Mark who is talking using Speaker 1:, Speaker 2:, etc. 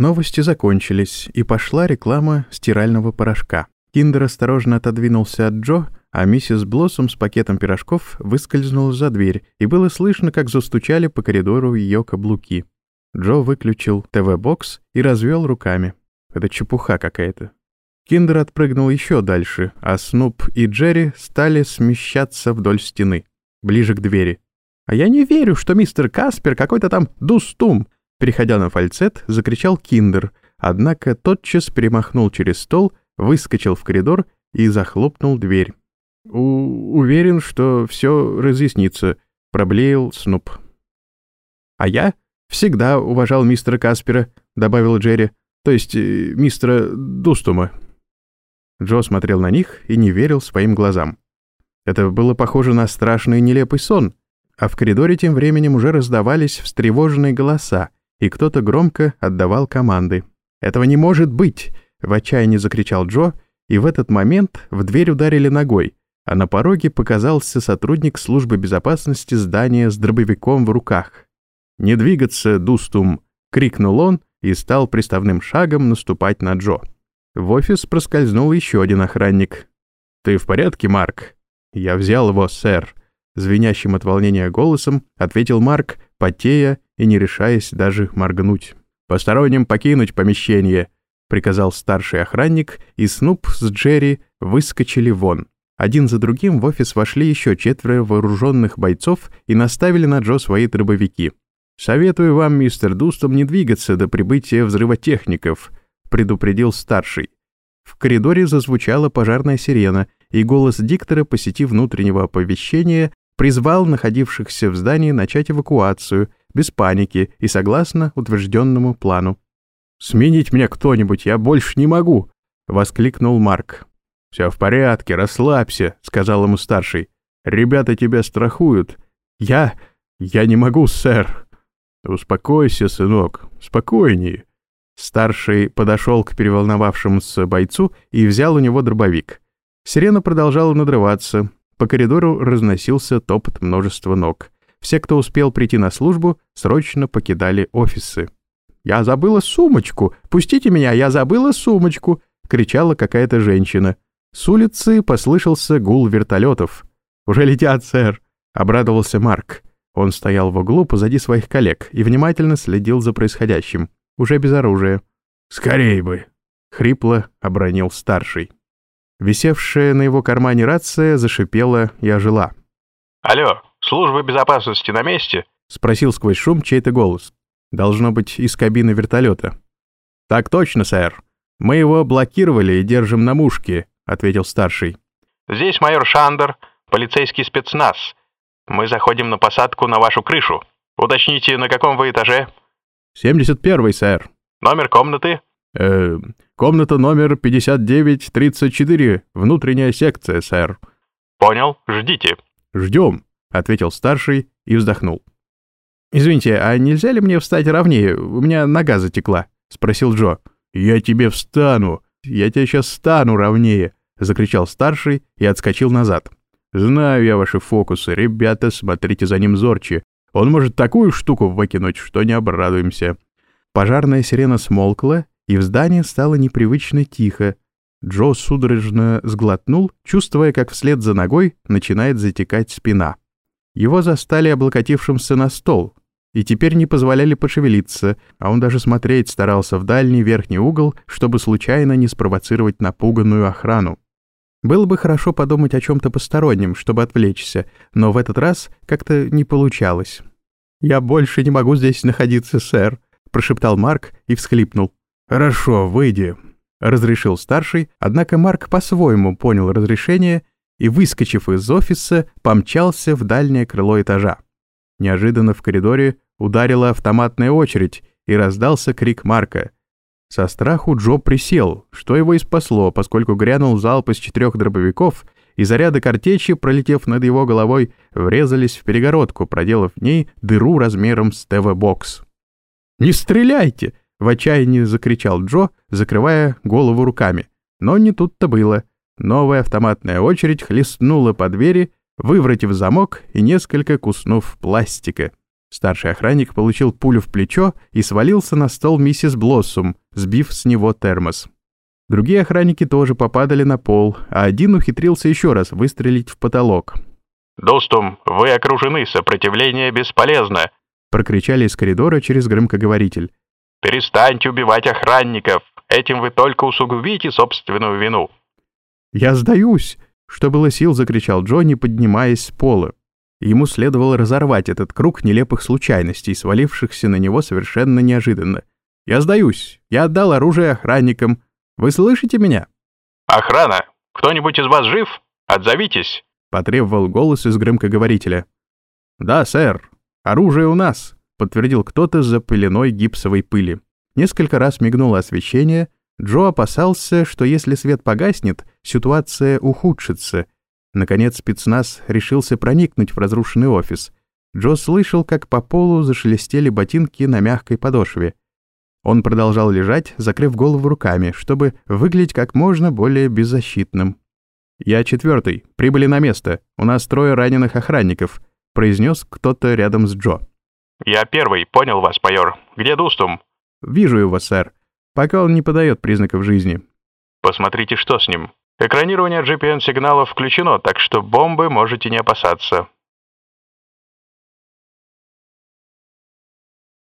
Speaker 1: Новости закончились, и пошла реклама стирального порошка. Киндер осторожно отодвинулся от Джо, а миссис Блоссом с пакетом пирожков выскользнула за дверь, и было слышно, как застучали по коридору ее каблуки. Джо выключил ТВ-бокс и развел руками. Это чепуха какая-то. Киндер отпрыгнул еще дальше, а Снуп и Джерри стали смещаться вдоль стены, ближе к двери. «А я не верю, что мистер Каспер какой-то там дустум!» Переходя на фальцет, закричал Киндер, однако тотчас перемахнул через стол, выскочил в коридор и захлопнул дверь. У «Уверен, что все разъяснится», — проблеял Снуп. «А я всегда уважал мистера Каспера», — добавил Джерри, «то есть э, мистера Дустума». Джо смотрел на них и не верил своим глазам. Это было похоже на страшный нелепый сон, а в коридоре тем временем уже раздавались встревоженные голоса, и кто-то громко отдавал команды. «Этого не может быть!» — в отчаянии закричал Джо, и в этот момент в дверь ударили ногой, а на пороге показался сотрудник службы безопасности здания с дробовиком в руках. «Не двигаться, Дустум!» — крикнул он и стал приставным шагом наступать на Джо. В офис проскользнул еще один охранник. «Ты в порядке, Марк?» «Я взял его, сэр», — звенящим от волнения голосом ответил Марк, потея и не решаясь даже моргнуть. «Посторонним покинуть помещение», — приказал старший охранник, и Снуп с Джерри выскочили вон. Один за другим в офис вошли еще четверо вооруженных бойцов и наставили на Джо свои дробовики. «Советую вам, мистер Дустом, не двигаться до прибытия взрывотехников», — предупредил старший. В коридоре зазвучала пожарная сирена, и голос диктора по сети внутреннего оповещения призвал находившихся в здании начать эвакуацию, без паники и согласно утвержденному плану. «Сменить меня кто-нибудь, я больше не могу!» — воскликнул Марк. «Все в порядке, расслабься», — сказал ему старший. «Ребята тебя страхуют. Я... я не могу, сэр». «Успокойся, сынок, спокойнее». Старший подошел к переволновавшемуся бойцу и взял у него дробовик. Сирена продолжала надрываться. По коридору разносился топот множества ног. Все, кто успел прийти на службу, срочно покидали офисы. «Я забыла сумочку! Пустите меня, я забыла сумочку!» — кричала какая-то женщина. С улицы послышался гул вертолетов. «Уже летят, сэр!» — обрадовался Марк. Он стоял в углу позади своих коллег и внимательно следил за происходящим, уже без оружия. «Скорей бы!» — хрипло обронил старший. Висевшая на его кармане рация зашипела и ожила.
Speaker 2: «Алло, служба безопасности на месте?»
Speaker 1: — спросил сквозь шум чей-то голос. Должно быть, из кабины вертолета. «Так точно, сэр. Мы его блокировали и держим на мушке», ответил старший.
Speaker 2: «Здесь майор Шандер, полицейский спецназ. Мы заходим на посадку на вашу крышу. Уточните, на каком вы этаже?»
Speaker 1: «Семьдесят первый, сэр».
Speaker 2: «Номер комнаты?»
Speaker 1: «Э, комната номер 5934, внутренняя секция, сэр».
Speaker 2: «Понял, ждите».
Speaker 1: «Ждем», — ответил старший и вздохнул. «Извините, а нельзя ли мне встать ровнее? У меня нога затекла», — спросил Джо. «Я тебе встану. Я тебе сейчас стану ровнее», — закричал старший и отскочил назад. «Знаю я ваши фокусы. Ребята, смотрите за ним зорче. Он может такую штуку выкинуть, что не обрадуемся». Пожарная сирена смолкла, и в здании стало непривычно тихо. Джо судорожно сглотнул, чувствуя, как вслед за ногой начинает затекать спина. Его застали облокотившимся на стол, и теперь не позволяли пошевелиться, а он даже смотреть старался в дальний верхний угол, чтобы случайно не спровоцировать напуганную охрану. Было бы хорошо подумать о чем-то постороннем, чтобы отвлечься, но в этот раз как-то не получалось. «Я больше не могу здесь находиться, сэр», — прошептал Марк и всхлипнул. «Хорошо, выйди», — разрешил старший, однако Марк по-своему понял разрешение и, выскочив из офиса, помчался в дальнее крыло этажа. Неожиданно в коридоре ударила автоматная очередь, и раздался крик Марка. Со страху Джо присел, что его и спасло, поскольку грянул залп из четырех дробовиков, и заряды картечи, пролетев над его головой, врезались в перегородку, проделав в ней дыру размером с ТВ-бокс. «Не стреляйте!» — в отчаянии закричал Джо, закрывая голову руками. Но не тут-то было. Новая автоматная очередь хлестнула по двери, выворотив замок и несколько куснув пластика. Старший охранник получил пулю в плечо и свалился на стол миссис Блоссум, сбив с него термос. Другие охранники тоже попадали на пол, а один ухитрился еще раз выстрелить в потолок.
Speaker 2: «Достум, вы окружены, сопротивление бесполезно!»
Speaker 1: прокричали из коридора через громкоговоритель.
Speaker 2: «Перестаньте убивать охранников! Этим вы только усугубите собственную вину!»
Speaker 1: «Я сдаюсь!» — что было сил, закричал Джонни, поднимаясь с пола. Ему следовало разорвать этот круг нелепых случайностей, свалившихся на него совершенно неожиданно. «Я сдаюсь! Я отдал оружие охранникам! Вы слышите меня?»
Speaker 2: «Охрана! Кто-нибудь из вас жив? Отзовитесь!»
Speaker 1: — потребовал голос из громкоговорителя. «Да, сэр, оружие у нас», — подтвердил кто-то за пеленой гипсовой пыли. Несколько раз мигнуло освещение. Джо опасался, что если свет погаснет, ситуация ухудшится — Наконец спецназ решился проникнуть в разрушенный офис. Джо слышал, как по полу зашелестели ботинки на мягкой подошве. Он продолжал лежать, закрыв голову руками, чтобы выглядеть как можно более беззащитным. «Я четвертый. Прибыли на место. У нас трое раненых охранников», — произнес кто-то рядом с Джо.
Speaker 2: «Я первый. Понял вас, майор. Где Дустум?»
Speaker 1: «Вижу его, сэр. Пока он не подает признаков жизни».
Speaker 2: «Посмотрите, что с ним. Экранирование GPN-сигналов включено, так что бомбы можете не опасаться.